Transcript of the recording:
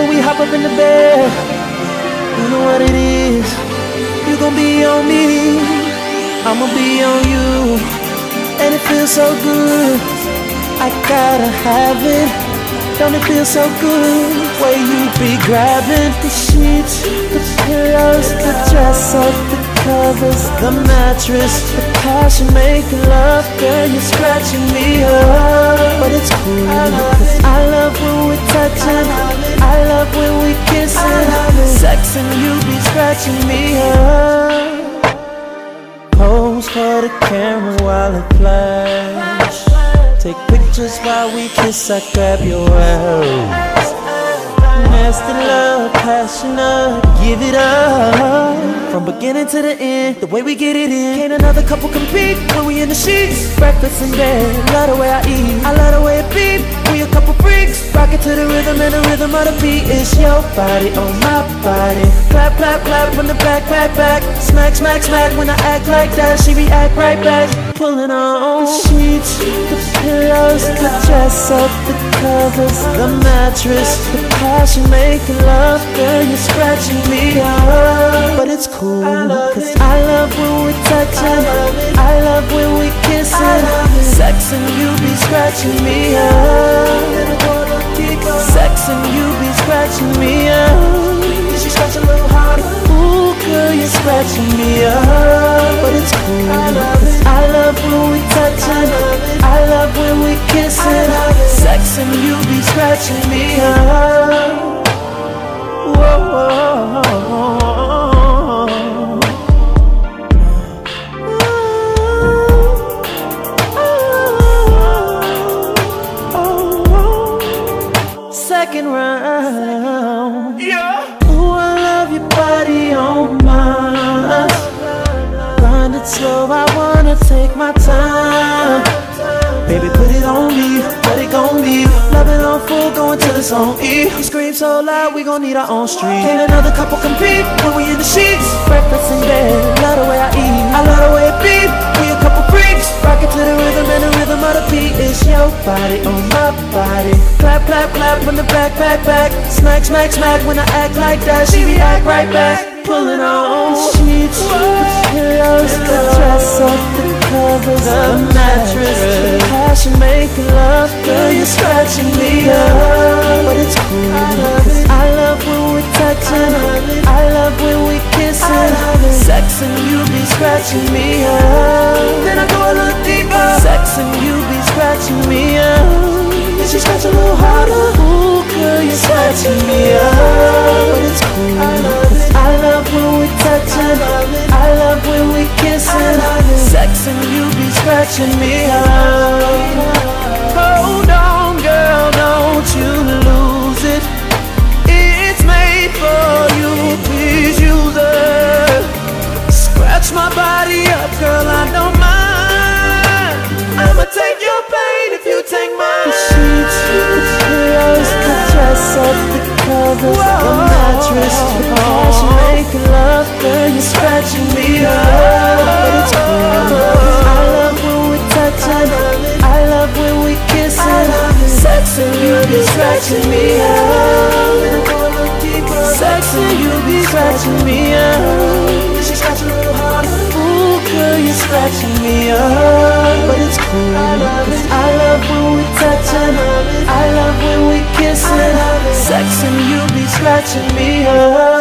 when we hop up in the bed. You know what it is. You gon' be on me. I'ma be on you. And it feels so good. I gotta have it. Don't it feel so good? Way you be grabbing the sheets, the pillows, the dress up, the covers, the mattress, the passion making love. Girl, you're scratching me up, but it's cool. Cause I love when we're touching. I love when we kissing. Sex and you be scratching me up. Pose for the camera while it flash. Take pictures while we kiss. I grab your ass. Nasty love, passionate, give it up. From beginning to the end, the way we get it in. Can't another couple compete when we in the sheets. Breakfast in bed, love the way I eat. I love the way it beat. We a couple freaks, rock it to the rhythm and the rhythm of the beat. It's your body on my body. Clap, clap, clap from the back, back, back. Smack, smack, smack when I act like that. She react right back. Pulling on the sheets, the pillows, the dress up, the covers, the mattress, the passion making love. Girl, you're scratching me up, but it's cool. Cause I love when we're touching. I love when we kissing. Sex and you be scratching me up. Sex and you be scratching me up. She scratch a little harder. Ooh, girl, you're scratching me up, but it's cool. Cause I love when we touching. I love when we be scratching me up. Whoa, Second round. Yeah. Ooh, I love your body on mine. Grind it slow, I wanna take my time. Baby, put it on me, what it gon' be? Love on full, going till it's on E. We scream so loud, we gon' need our own street. Can't another couple compete when we in the sheets. Breakfast in bed, love the way I eat. I love the way it beat. We a couple freaks, rock it to the rhythm and the rhythm of the beat. It's your body on my body. Clap, clap, clap from the back, back, back. Smack, smack, smack when I act like that. She react right back. Pulling on sheets, the up. Then I go a little deeper. Sex and you be scratching me up. And she scratch a little harder. Ooh, girl, you're scratching me up, but it's cool. Cause I love when we touching. I love when we kissing. Sex and you be scratching me up. Girl, I don't mind. I'ma take your pain if you take mine. The sheets, the pillows, the dress up, the covers, the mattress, the passion making love. Girl, you're scratching me up, but it's cool. I love when we're touching. I love when we kissing. Sex and you be scratching me up. Sex and you be scratching me up. Scratching me up, but it's cool. Cause I love when we touching. I love when we kissing. Sex and you be scratching me up.